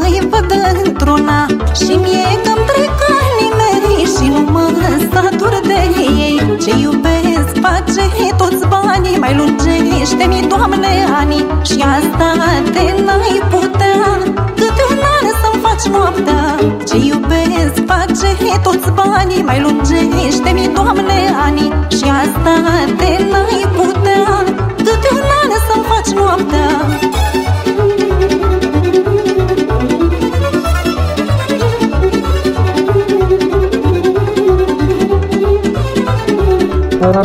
îi văd într-una Și mie că-mi trec Și nu mă satur de ei. Ce iubesc face toți banii Mai lungește-mi, Doamne, ani Și asta te n-ai putea Câte un an să-mi faci noaptea. Ce iubesc face toți banii Mai lungește-mi, Doamne, ani Și asta te n-ai putea Câte un an să-mi faci noaptea. Acum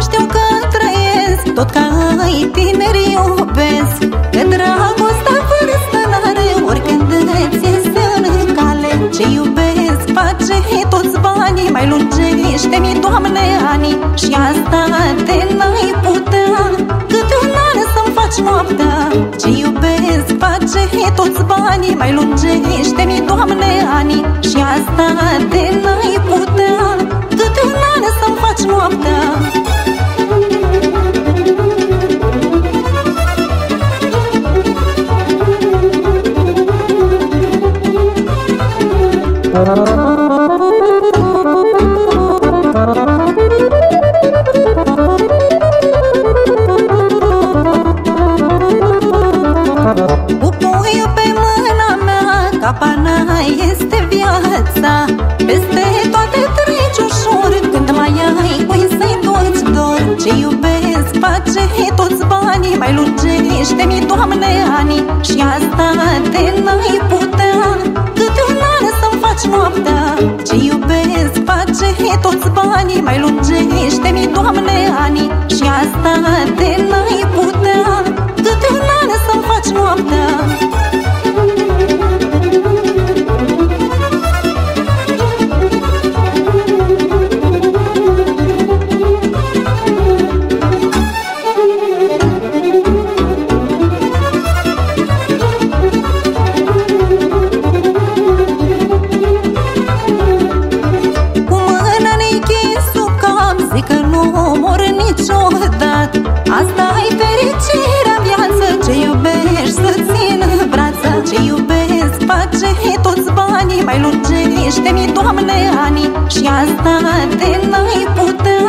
știu că trăiesc Tot ca ai tineri iubesc Că dragostea vârstă n-are Oricând îți este în cale. Ce iubesc face toți banii Mai lungește-mi, Doamne, ani Și asta de n-ai putea banii Mai lungește-mi, Doamne, ani. Și asta de n-ai putea. Câte un an să-mi faci noaptea. Cu Capana este viața. Peste toate treci ușor Când mai ai cui să-i duci dor. Ce iubesc face toți banii Mai lungește-mi, Doamne, ani. Și asta de n-ai putea. Câte un an să-mi faci noaptea. Ce iubesc face toți banii Mai lungește-mi, Doamne, ani. Și asta de n-ai putea. Câte un an să-mi faci noaptea Primește-mi, Doamne, ani Și asta de n-ai putea.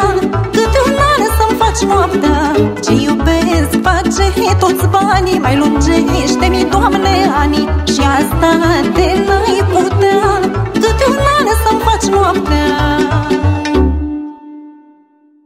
Câte un an să-mi faci noaptea Ce iubesc, face toți banii. Mai lungește-mi, Doamne, ani Și asta de n-ai putea